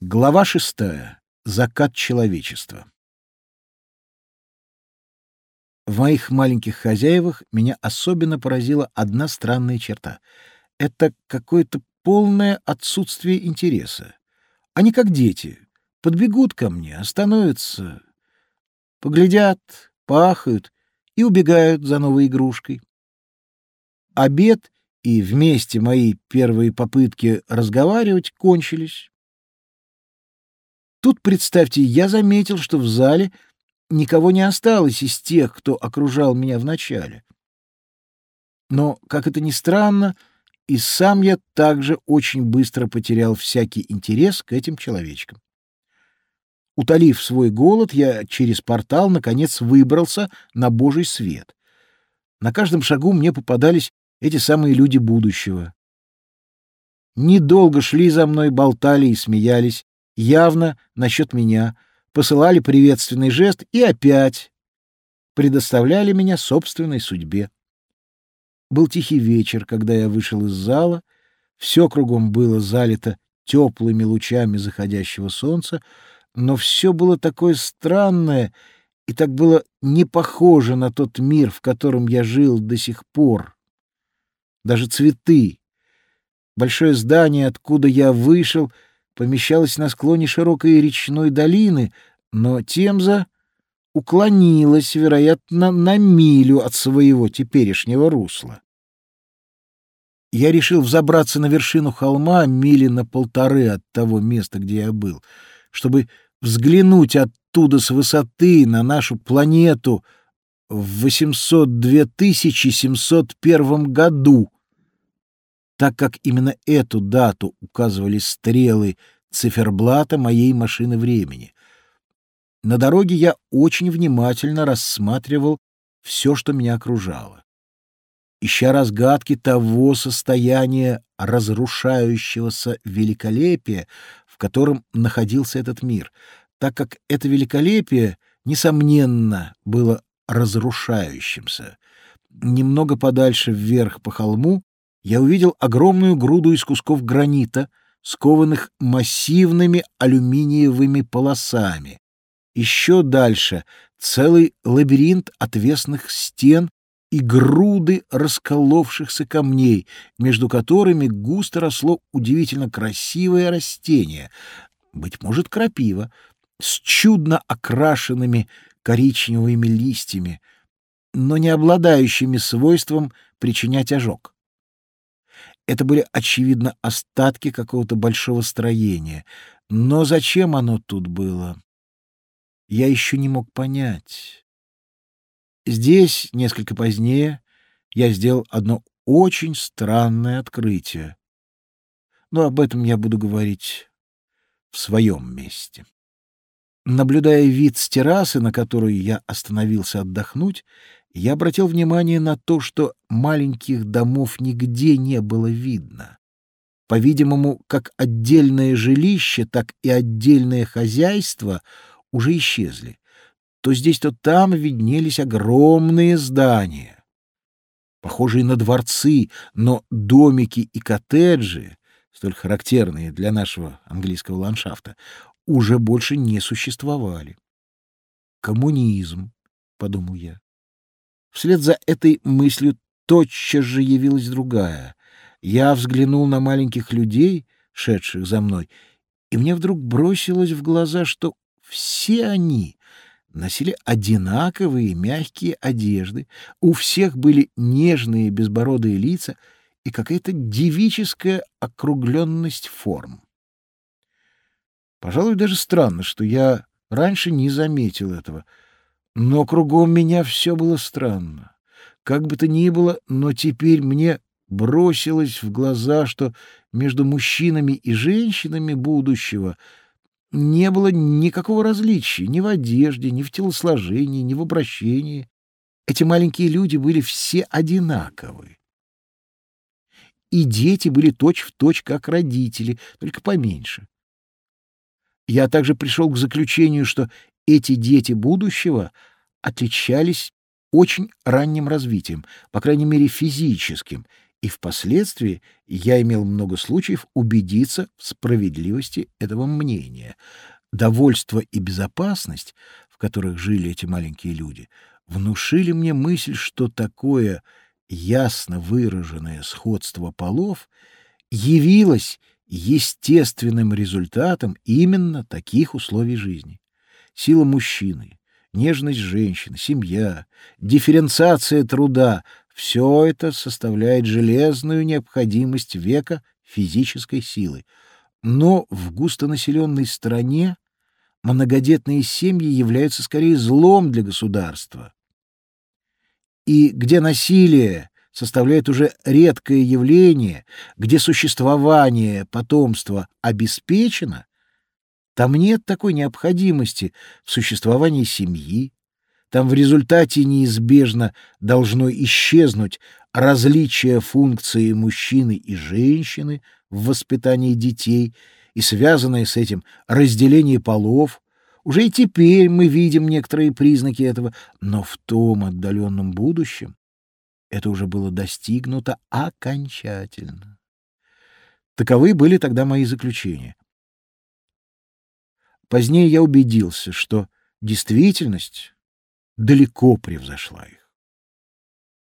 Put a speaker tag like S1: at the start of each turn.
S1: Глава шестая. Закат человечества. В моих маленьких хозяевах меня особенно поразила одна странная черта. Это какое-то полное отсутствие интереса. Они как дети. Подбегут ко мне, остановятся, поглядят, пахают и убегают за новой игрушкой. Обед и вместе мои первые попытки разговаривать кончились. Тут, представьте, я заметил, что в зале никого не осталось из тех, кто окружал меня вначале. Но, как это ни странно, и сам я также очень быстро потерял всякий интерес к этим человечкам. Утолив свой голод, я через портал, наконец, выбрался на Божий свет. На каждом шагу мне попадались эти самые люди будущего. Недолго шли за мной, болтали и смеялись, явно насчет меня, посылали приветственный жест и опять предоставляли меня собственной судьбе. Был тихий вечер, когда я вышел из зала, все кругом было залито теплыми лучами заходящего солнца, но все было такое странное и так было не похоже на тот мир, в котором я жил до сих пор. Даже цветы. Большое здание, откуда я вышел — помещалась на склоне широкой речной долины, но Темза уклонилась, вероятно, на милю от своего теперешнего русла. Я решил взобраться на вершину холма мили на полторы от того места, где я был, чтобы взглянуть оттуда с высоты на нашу планету в 802 701 году, так как именно эту дату указывали стрелы циферблата моей машины времени. На дороге я очень внимательно рассматривал все, что меня окружало. Ища разгадки того состояния разрушающегося великолепия, в котором находился этот мир, так как это великолепие, несомненно, было разрушающимся. Немного подальше вверх по холму я увидел огромную груду из кусков гранита, скованных массивными алюминиевыми полосами. Еще дальше целый лабиринт отвесных стен и груды расколовшихся камней, между которыми густо росло удивительно красивое растение, быть может, крапива, с чудно окрашенными коричневыми листьями, но не обладающими свойством причинять ожог. Это были, очевидно, остатки какого-то большого строения. Но зачем оно тут было? Я еще не мог понять. Здесь, несколько позднее, я сделал одно очень странное открытие. Но об этом я буду говорить в своем месте. Наблюдая вид с террасы, на которой я остановился отдохнуть, я обратил внимание на то, что маленьких домов нигде не было видно. По-видимому, как отдельное жилище, так и отдельное хозяйство уже исчезли. То здесь, то там виднелись огромные здания, похожие на дворцы, но домики и коттеджи, столь характерные для нашего английского ландшафта, уже больше не существовали. «Коммунизм», — подумал я. Вслед за этой мыслью тотчас же явилась другая. Я взглянул на маленьких людей, шедших за мной, и мне вдруг бросилось в глаза, что все они носили одинаковые мягкие одежды, у всех были нежные безбородые лица и какая-то девическая округленность форм. Пожалуй, даже странно, что я раньше не заметил этого — но кругом меня все было странно. Как бы то ни было, но теперь мне бросилось в глаза, что между мужчинами и женщинами будущего не было никакого различия ни в одежде, ни в телосложении, ни в обращении. Эти маленькие люди были все одинаковы. И дети были точь-в-точь, точь, как родители, только поменьше. Я также пришел к заключению, что эти дети будущего отличались очень ранним развитием, по крайней мере физическим, и впоследствии я имел много случаев убедиться в справедливости этого мнения. Довольство и безопасность, в которых жили эти маленькие люди, внушили мне мысль, что такое ясно выраженное сходство полов явилось естественным результатом именно таких условий жизни. Сила мужчины, нежность женщины, семья, дифференциация труда — все это составляет железную необходимость века физической силы. Но в густонаселенной стране многодетные семьи являются скорее злом для государства. И где насилие составляет уже редкое явление, где существование потомства обеспечено, там нет такой необходимости в существовании семьи, там в результате неизбежно должно исчезнуть различие функции мужчины и женщины в воспитании детей и связанное с этим разделение полов. Уже и теперь мы видим некоторые признаки этого, но в том отдаленном будущем это уже было достигнуто окончательно. Таковы были тогда мои заключения. Позднее я убедился, что действительность далеко превзошла их.